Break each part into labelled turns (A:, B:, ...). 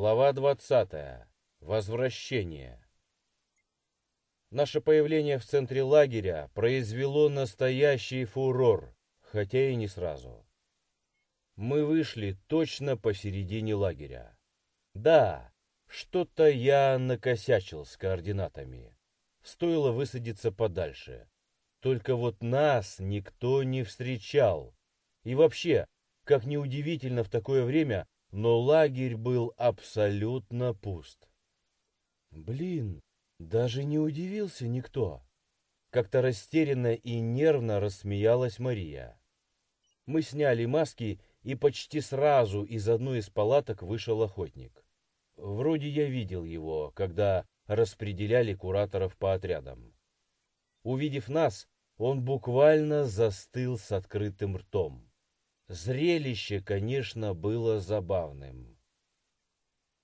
A: Глава 20. Возвращение. Наше появление в центре лагеря произвело настоящий фурор, хотя и не сразу. Мы вышли точно посередине лагеря. Да, что-то я накосячил с координатами. Стоило высадиться подальше. Только вот нас никто не встречал. И вообще, как неудивительно в такое время, но лагерь был абсолютно пуст. Блин, даже не удивился никто. Как-то растерянно и нервно рассмеялась Мария. Мы сняли маски, и почти сразу из одной из палаток вышел охотник. Вроде я видел его, когда распределяли кураторов по отрядам. Увидев нас, он буквально застыл с открытым ртом. Зрелище, конечно, было забавным.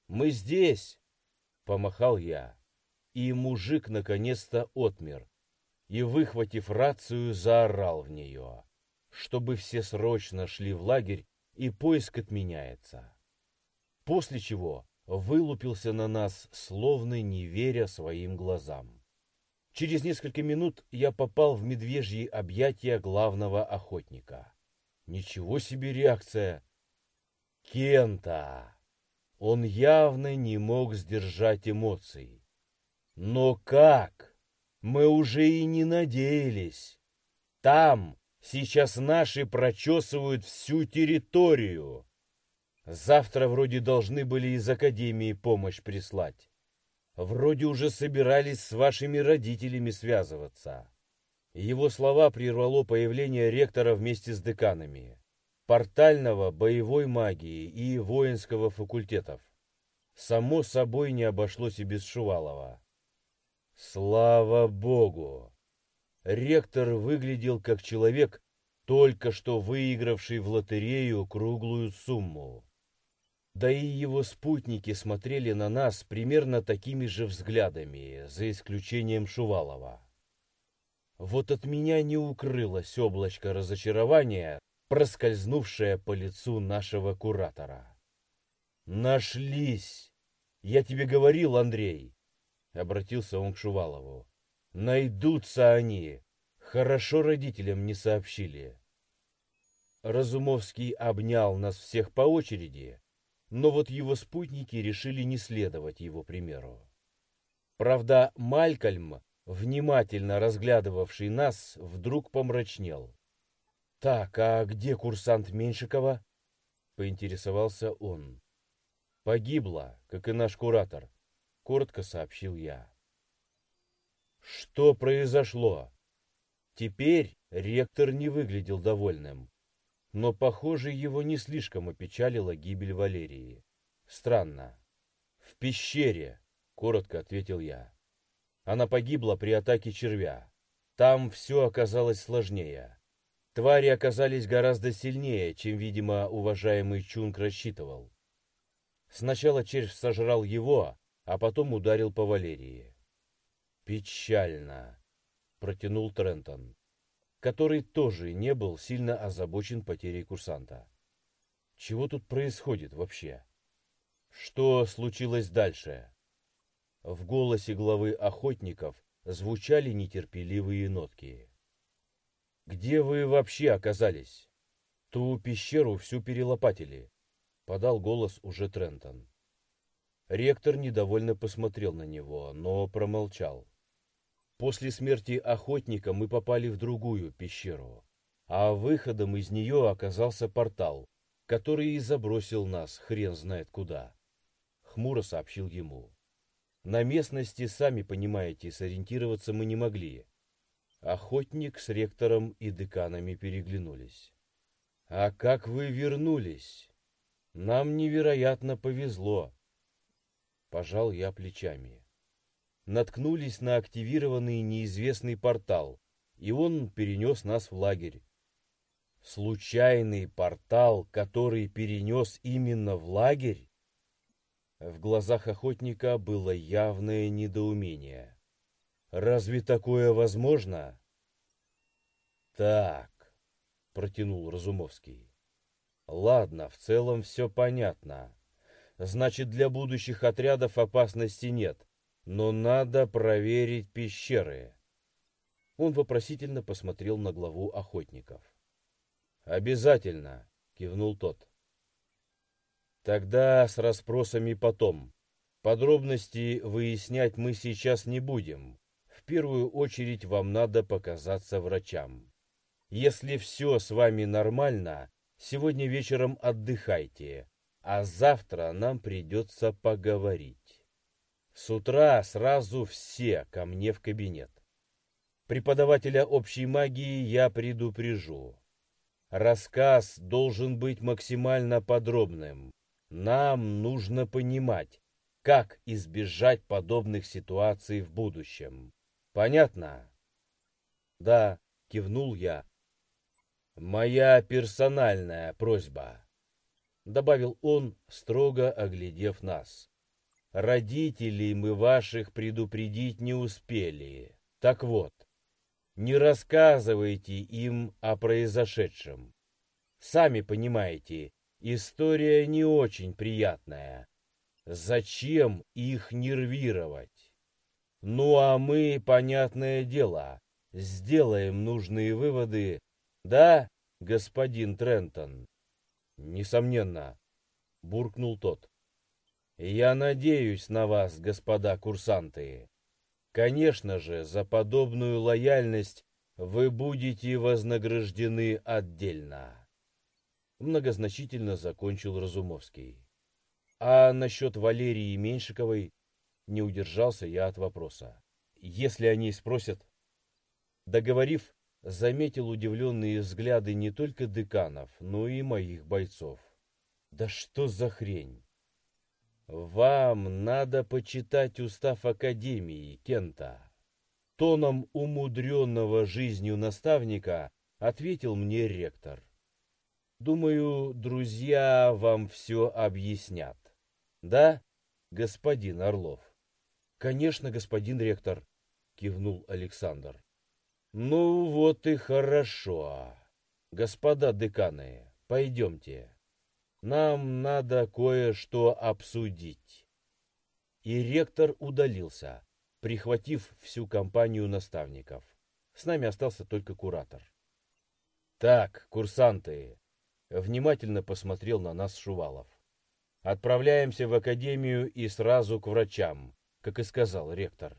A: «Мы здесь!» — помахал я. И мужик наконец-то отмер и, выхватив рацию, заорал в нее, чтобы все срочно шли в лагерь и поиск отменяется. После чего вылупился на нас, словно не веря своим глазам. Через несколько минут я попал в медвежьи объятия главного охотника. Ничего себе реакция! Кента! Он явно не мог сдержать эмоций. Но как? Мы уже и не надеялись. Там сейчас наши прочесывают всю территорию. Завтра вроде должны были из Академии помощь прислать. Вроде уже собирались с вашими родителями связываться. Его слова прервало появление ректора вместе с деканами, портального, боевой магии и воинского факультетов. Само собой не обошлось и без Шувалова. Слава богу! Ректор выглядел как человек, только что выигравший в лотерею круглую сумму. Да и его спутники смотрели на нас примерно такими же взглядами, за исключением Шувалова. Вот от меня не укрылось облачко разочарования, проскользнувшее по лицу нашего куратора. «Нашлись! Я тебе говорил, Андрей!» — обратился он к Шувалову. «Найдутся они! Хорошо родителям не сообщили!» Разумовский обнял нас всех по очереди, но вот его спутники решили не следовать его примеру. Правда, Малькольм внимательно разглядывавший нас, вдруг помрачнел. «Так, а где курсант Меньшикова?» — поинтересовался он. «Погибла, как и наш куратор», — коротко сообщил я. «Что произошло?» Теперь ректор не выглядел довольным, но, похоже, его не слишком опечалила гибель Валерии. Странно. «В пещере», — коротко ответил я. Она погибла при атаке червя. Там все оказалось сложнее. Твари оказались гораздо сильнее, чем, видимо, уважаемый Чунг рассчитывал. Сначала червь сожрал его, а потом ударил по Валерии. «Печально», — протянул Трентон, который тоже не был сильно озабочен потерей курсанта. «Чего тут происходит вообще? Что случилось дальше?» В голосе главы охотников звучали нетерпеливые нотки. «Где вы вообще оказались? Ту пещеру всю перелопатили», — подал голос уже Трентон. Ректор недовольно посмотрел на него, но промолчал. После смерти охотника мы попали в другую пещеру, а выходом из нее оказался портал, который и забросил нас хрен знает куда. Хмуро сообщил ему. На местности, сами понимаете, сориентироваться мы не могли. Охотник с ректором и деканами переглянулись. «А как вы вернулись? Нам невероятно повезло!» Пожал я плечами. Наткнулись на активированный неизвестный портал, и он перенес нас в лагерь. Случайный портал, который перенес именно в лагерь? В глазах охотника было явное недоумение. «Разве такое возможно?» «Так», — протянул Разумовский. «Ладно, в целом все понятно. значит для будущих отрядов опасности нет. Но надо проверить пещеры. Он вопросительно посмотрел на главу охотников. «Обязательно!» — кивнул тот. «Тогда с расспросами потом. Подробности выяснять мы сейчас не будем. В первую очередь вам надо показаться врачам. Если все с вами нормально, сегодня вечером отдыхайте, а завтра нам придется поговорить. С утра сразу все ко мне в кабинет. Преподавателя общей магии я предупрежу. Рассказ должен быть максимально подробным. Нам нужно понимать, как избежать подобных ситуаций в будущем. Понятно? Да, кивнул я. Моя персональная просьба, добавил он, строго оглядев нас. Родителей мы ваших предупредить не успели. Так вот, не рассказывайте им о произошедшем. Сами понимаете, история не очень приятная. Зачем их нервировать? Ну а мы, понятное дело, сделаем нужные выводы. Да, господин Трентон? Несомненно, буркнул тот. Я надеюсь на вас, господа курсанты. Конечно же, за подобную лояльность вы будете вознаграждены отдельно. Многозначительно закончил Разумовский. А насчет Валерии Меньшиковой не удержался я от вопроса. Если они спросят... Договорив, заметил удивленные взгляды не только деканов, но и моих бойцов. Да что за хрень? «Вам надо почитать устав Академии, Кента». Тоном умудренного жизнью наставника ответил мне ректор. «Думаю, друзья вам все объяснят. Да, господин Орлов?» «Конечно, господин ректор», — кивнул Александр. «Ну вот и хорошо. Господа деканы, пойдемте». Нам надо кое-что обсудить. И ректор удалился, прихватив всю компанию наставников. С нами остался только куратор. Так, курсанты, внимательно посмотрел на нас Шувалов. Отправляемся в академию и сразу к врачам, как и сказал ректор.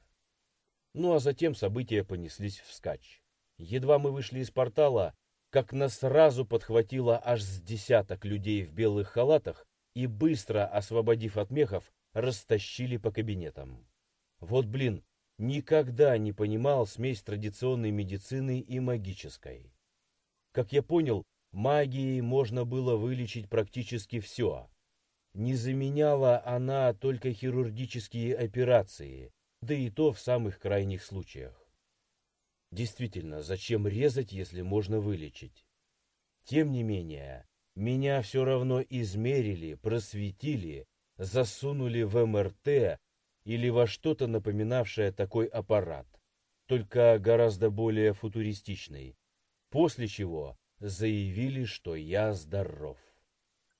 A: Ну а затем события понеслись вскачь. Едва мы вышли из портала, как нас сразу подхватило аж с десяток людей в белых халатах и, быстро освободив от мехов, растащили по кабинетам. Вот блин, никогда не понимал смесь традиционной медицины и магической. Как я понял, магией можно было вылечить практически все. Не заменяла она только хирургические операции, да и то в самых крайних случаях. Действительно, зачем резать, если можно вылечить? Тем не менее, меня все равно измерили, просветили, засунули в МРТ или во что-то напоминавшее такой аппарат, только гораздо более футуристичный, после чего заявили, что я здоров.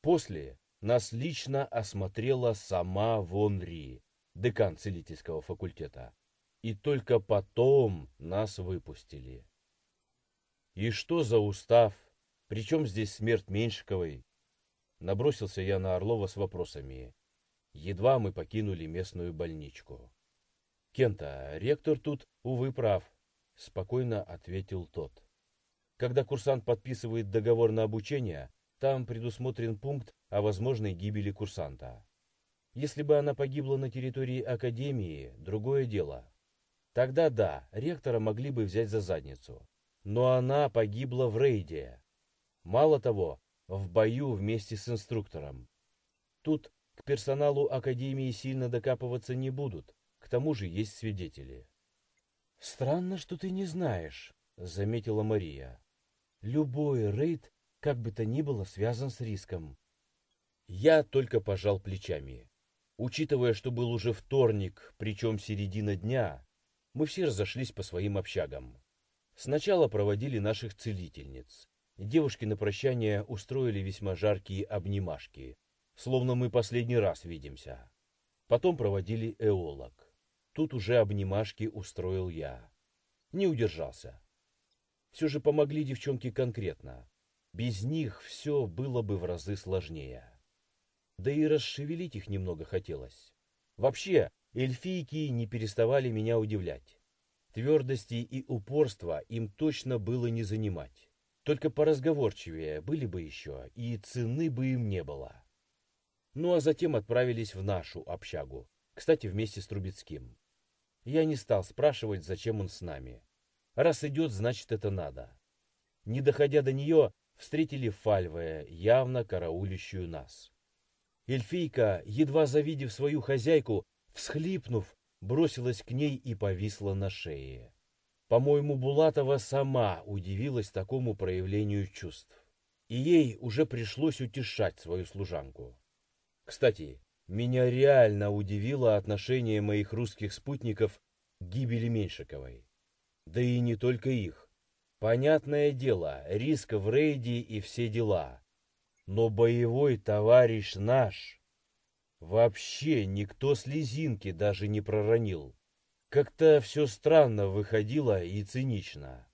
A: После нас лично осмотрела сама Вон Ри, декан целительского факультета и только потом нас выпустили. И что за устав? Причем здесь смерть Меньшиковой? Набросился я на Орлова с вопросами. Едва мы покинули местную больничку. Кента, ректор тут, увы, прав, спокойно ответил тот. Когда курсант подписывает договор на обучение, там предусмотрен пункт о возможной гибели курсанта. Если бы она погибла на территории Академии, другое дело. Тогда да, ректора могли бы взять за задницу. Но она погибла в рейде. Мало того, в бою вместе с инструктором. Тут к персоналу Академии сильно докапываться не будут. К тому же есть свидетели. «Странно, что ты не знаешь», — заметила Мария. «Любой рейд, как бы то ни было, связан с риском». Я только пожал плечами. Учитывая, что был уже вторник, причем середина дня, мы все разошлись по своим общагам. Сначала проводили наших целительниц. Девушки на прощание устроили весьма жаркие обнимашки. словно мы последний раз видимся. Потом проводили эолог. Тут уже обнимашки устроил я. Не удержался. Все же помогли девчонки конкретно. Без них все было бы в разы сложнее. Да и расшевелить их немного хотелось. Вообще, эльфийки не переставали меня удивлять. Твердости и упорства им точно было не занимать. Только поразговорчивее были бы еще, и цены бы им не было. Ну а затем отправились в нашу общагу, кстати, вместе с Трубецким. Я не стал спрашивать, зачем он с нами. Раз идет, значит это надо. Не доходя до нее, встретили Фальвая, явно караулищую нас. Эльфийка, едва завидев свою хозяйку, всхлипнув, бросилась к ней и повисла на шее. По-моему, Булатова сама удивилась такому проявлению чувств. И ей уже пришлось утешать свою служанку. Кстати, меня реально удивило отношение моих русских спутников к гибели Меньшиковой. Да и не только их. Понятное дело, риск в рейде и все дела. Но боевой товарищ наш Вообще никто слезинки даже не проронил. Как-то все странно выходило и цинично.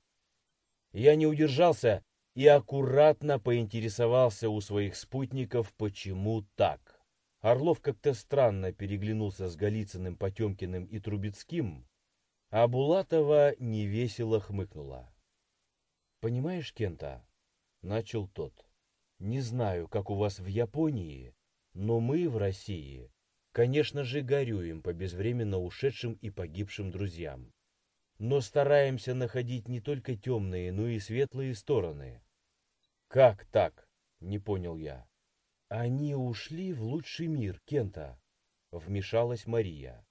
A: Я не удержался и аккуратно поинтересовался у своих спутников, почему так. Орлов как-то странно переглянулся с Голицыным, Потемкиным и Трубецким, а Булатова невесело хмыкнула. «Понимаешь, Кента?» — начал тот. «Не знаю, как у вас в Японии, но мы в России, конечно же, горюем по безвременно ушедшим и погибшим друзьям. Но стараемся находить не только темные, но и светлые стороны. Как так? Не понял я. Они ушли в лучший мир, Кента. Вмешалась Мария.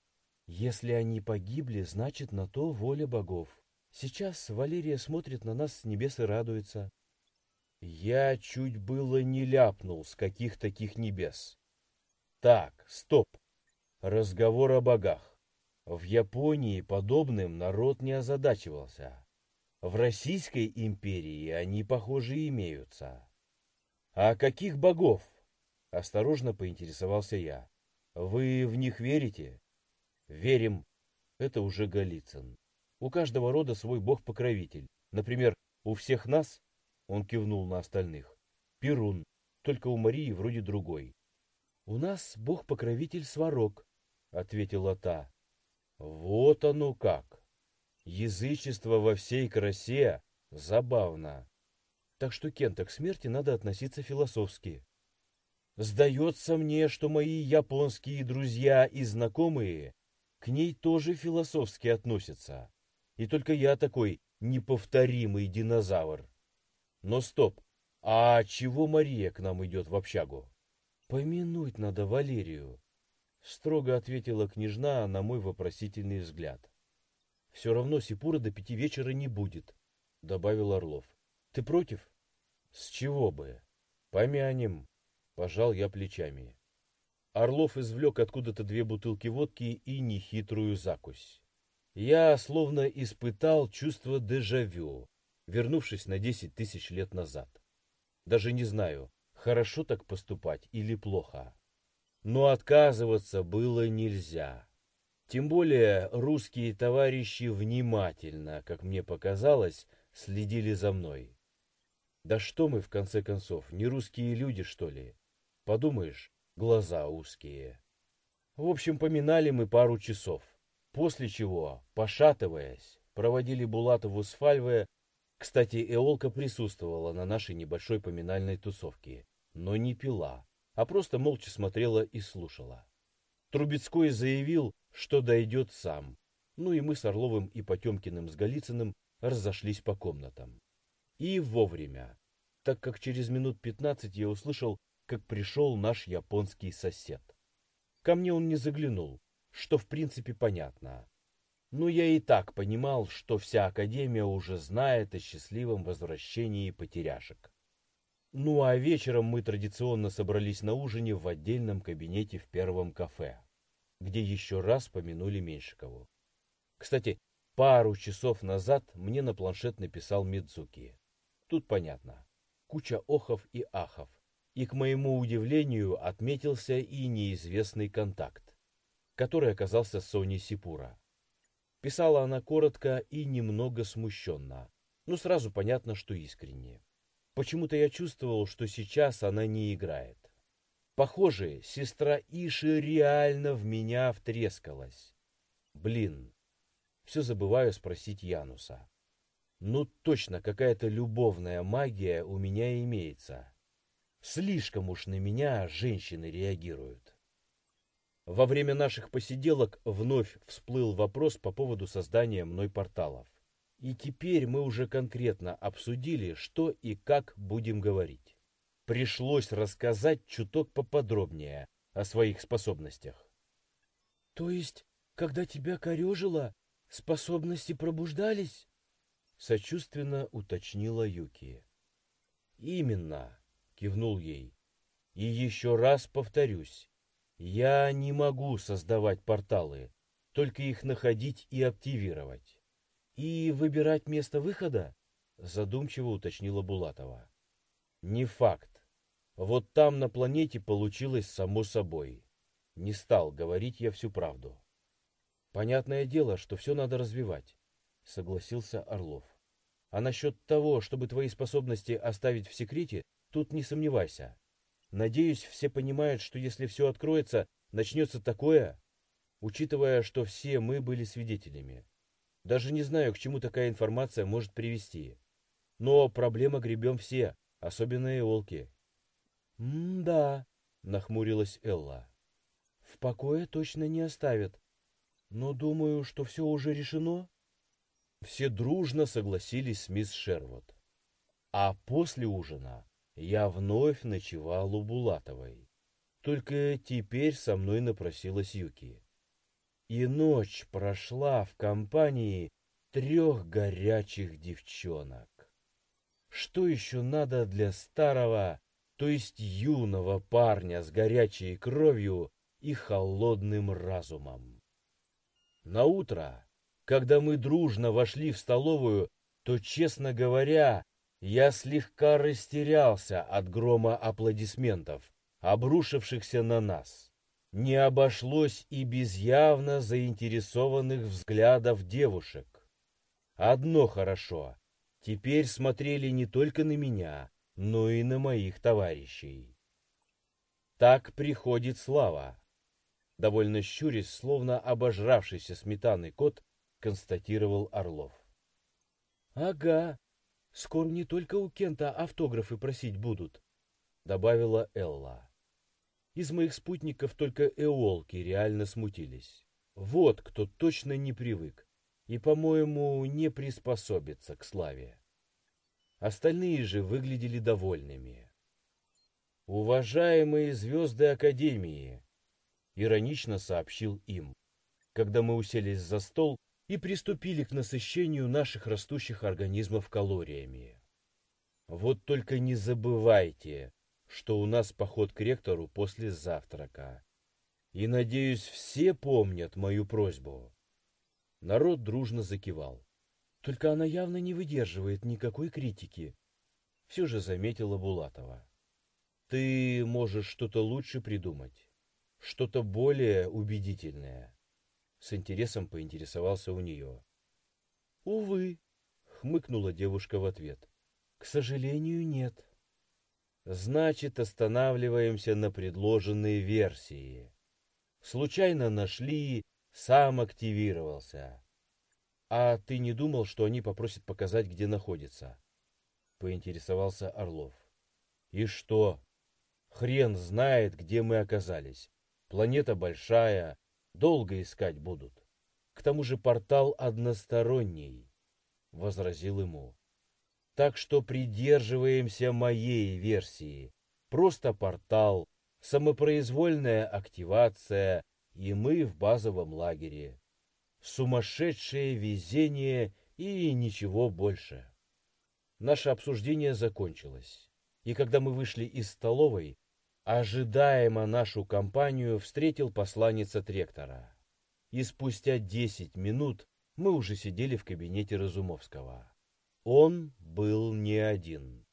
A: Если они погибли, значит, на то воля богов. Сейчас Валерия смотрит на нас с небес и радуется. Я чуть было не ляпнул с каких таких небес. Так, стоп. Разговор о богах. В Японии подобным народ не озадачивался. В Российской империи они, похоже, имеются. А каких богов? Осторожно поинтересовался я. Вы в них верите? Верим. Это уже Голицын. У каждого рода свой бог-покровитель. Например, у всех нас он кивнул на остальных. Перун, только у Марии вроде другой. У нас бог-покровитель Сварог, ответила та. Вот оно как. Язычество во всей красе забавно. Так что, Кента, к смерти надо относиться философски. Сдается мне, что мои японские друзья и знакомые к ней тоже философски относятся. И только я такой неповторимый динозавр. Но стоп, а чего Мария к нам идет в общагу? Помянуть надо Валерию, строго ответила княжна на мой вопросительный взгляд. Все равно Сипура до пяти вечера не будет, добавил Орлов. Ты против? С чего бы? Помянем, пожал я плечами. Орлов извлек откуда-то две бутылки водки и нехитрую закусь. Я словно испытал чувство дежавю, вернувшись на десять тысяч лет назад. Даже не знаю, хорошо так поступать или плохо. Но отказываться было нельзя. Тем более русские товарищи внимательно, как мне показалось, следили за мной. Да что мы, в конце концов, не русские люди, что ли? Подумаешь, глаза узкие. В общем, поминали мы пару часов, после чего, пошатываясь, проводили Булатову с Фальве кстати, Эолка присутствовала на нашей небольшой поминальной тусовке, но не пила, а просто молча смотрела и слушала. Трубецкой заявил, что дойдет сам, ну и мы с Орловым и Потемкиным с Голицыным разошлись по комнатам. И вовремя, так как через минут пятнадцать я услышал, как пришел наш японский сосед. Ко мне он не заглянул, что в принципе понятно. Но я и так понимал, что вся Академия уже знает о счастливом возвращении потеряшек. Ну а вечером мы традиционно собрались на ужине в отдельном кабинете в первом кафе, где еще раз помянули Меньшикову. Кстати, пару часов назад мне на планшет написал Мидзуки. Тут понятно. Куча охов и ахов. И, к моему удивлению, отметился и неизвестный контакт, который оказался Соней Сипура. Писала она коротко и немного смущенно, но сразу понятно, что искренне. Почему-то я чувствовал, что сейчас она не играет. Похоже, сестра Иши реально в меня втрескалась. Блин, все забываю спросить Януса. Ну точно какая-то любовная магия у меня имеется. Слишком уж на меня женщины реагируют. Во время наших посиделок вновь всплыл вопрос по поводу создания мной порталов. И теперь мы уже конкретно обсудили, что и как будем говорить. Пришлось рассказать чуток поподробнее о своих способностях.
B: То есть, когда тебя корежило, способности пробуждались?
A: Сочувственно уточнила Юки. Именно, кивнул ей. И еще раз повторюсь, я не могу создавать порталы, только их находить и активировать. И выбирать место выхода? Задумчиво уточнила Булатова. Не факт. Вот там на планете получилось само собой. Не стал говорить я всю правду. Понятное дело, что все надо развивать, согласился Орлов. А насчет того, чтобы твои способности оставить в секрете, тут не сомневайся. Надеюсь, все понимают, что если все откроется, начнется такое, учитывая, что все мы были свидетелями. Даже не знаю, к чему такая информация может привести. Но проблема гребем все, особенно иолки.
B: «М-да», — нахмурилась Элла. «В покое точно не оставят. Но думаю, что все уже решено».
A: Все дружно согласились с мисс Шервуд. А после ужина я вновь ночевал у Булатовой. Только теперь со мной напросилась Юки. И ночь прошла в компании трех горячих девчонок. Что еще надо для старого, то есть юного парня с горячей кровью и холодным разумом? На утро, когда мы дружно вошли в столовую, то, честно говоря, я слегка растерялся от грома аплодисментов, обрушившихся на нас не обошлось и без явно заинтересованных взглядов девушек. Одно хорошо, теперь смотрели не только на меня, но и на моих товарищей. Так приходит слава. Довольно щурясь, словно обожравшийся сметанный кот, констатировал Орлов.
B: — Ага, скоро не только у Кента автографы просить будут, — добавила Элла.
A: Из моих спутников только эолки реально смутились. Вот кто точно не привык и, по-моему, не приспособится к славе. Остальные же выглядели довольными. «Уважаемые звезды Академии!» — иронично сообщил им, когда мы уселись за стол и приступили к насыщению наших растущих организмов калориями. Вот только не забывайте, что у нас поход к ректору после завтрака. И, надеюсь, все помнят мою просьбу. Народ дружно закивал.
B: Только она явно не выдерживает никакой критики. Все же заметила Булатова.
A: Ты можешь что-то лучше придумать. Что-то более убедительное. С интересом поинтересовался у нее.
B: Увы, хмыкнула девушка в ответ. К сожалению, нет.
A: Значит, останавливаемся на предложенной версии. Случайно нашли, сам активировался. А ты не думал, что они попросят показать, где находится? Поинтересовался Орлов. И что? Хрен знает, где мы оказались. Планета большая, долго искать будут. К тому же портал односторонний, — возразил ему. Так что придерживаемся моей версии. Просто портал, самопроизвольная активация, и мы в базовом лагере. Сумасшедшее везение и ничего больше. Наше обсуждение закончилось. И когда мы вышли из столовой, ожидаемо нашу компанию встретил посланец от ректора. И спустя десять минут мы уже сидели в кабинете Разумовского. Он был не один.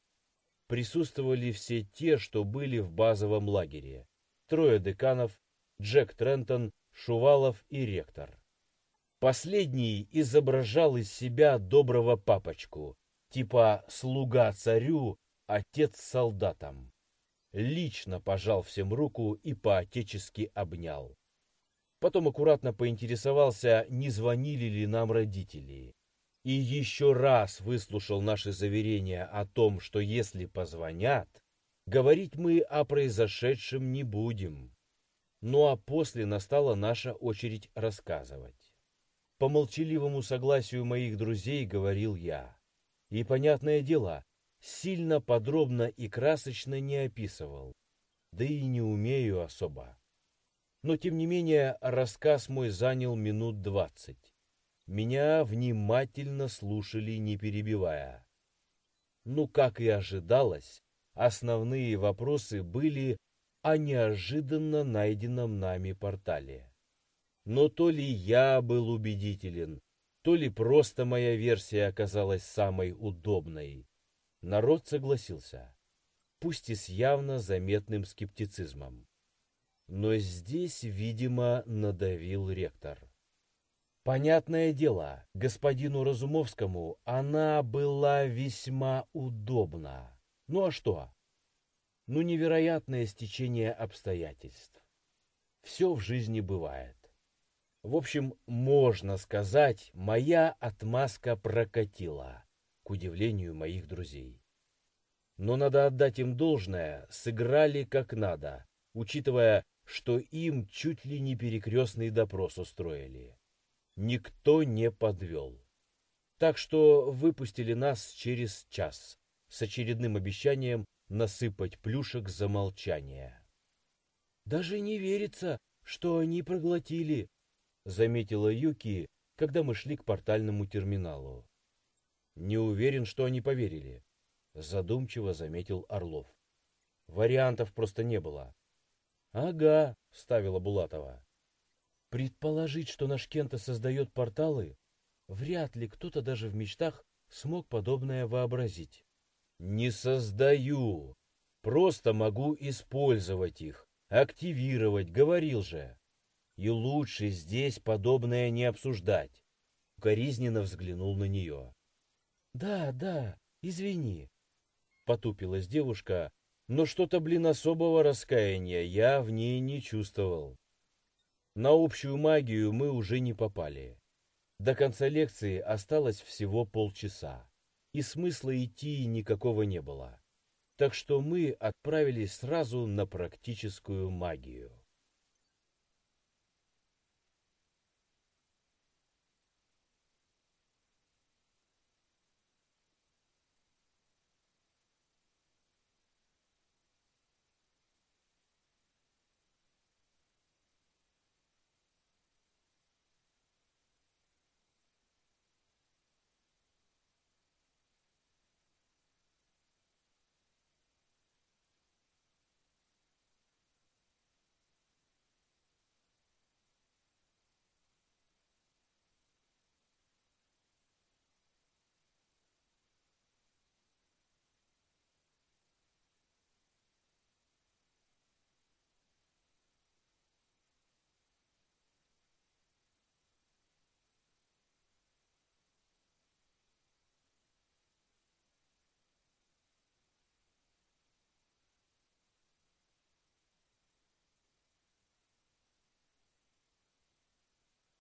A: присутствовали все те, что были в базовом лагере. Трое деканов, Джек Трентон, Шувалов и ректор. Последний изображал из себя доброго папочку, типа слуга царю, отец солдатам. Лично пожал всем руку и по-отечески обнял. Потом аккуратно поинтересовался, не звонили ли нам родители. И еще раз выслушал наши заверения о том, что если позвонят, говорить мы о произошедшем не будем. Ну а после настала наша очередь рассказывать. По молчаливому согласию моих друзей говорил я. И, понятное дело, сильно подробно и красочно не описывал. Да и не умею особо. Но, тем не менее, рассказ мой занял минут двадцать. Меня внимательно слушали, не перебивая. Ну, как и ожидалось, основные вопросы были о неожиданно найденном нами портале. Но то ли я был убедителен, то ли просто моя версия оказалась самой удобной. Народ согласился, пусть и с явно заметным скептицизмом. Но здесь, видимо, надавил ректор. Понятное дело, господину Разумовскому она была весьма удобна. Ну а что? Ну невероятное стечение обстоятельств. Все в жизни бывает. В общем, можно сказать, моя отмазка прокатила, к удивлению моих друзей. Но надо отдать им должное, сыграли как надо, учитывая, что им чуть ли не перекрестный допрос устроили никто не подвел. Так что выпустили нас через час с очередным обещанием насыпать плюшек за молчание. «Даже не верится, что они проглотили», — заметила Юки, когда мы шли к портальному терминалу. «Не уверен, что они поверили», — задумчиво заметил Орлов. «Вариантов просто не было». «Ага», — ставила Булатова. Предположить, что наш Кента создает порталы, вряд ли кто-то даже в мечтах смог подобное вообразить. Не создаю. Просто могу использовать их, активировать, говорил же. И лучше здесь подобное не обсуждать. Коризненно взглянул на нее. Да, да, извини. Потупилась девушка, но что-то, блин, особого раскаяния я в ней не чувствовал. На общую магию мы уже не попали. До конца лекции осталось всего полчаса, и смысла идти никакого не было. Так что мы отправились сразу на практическую магию.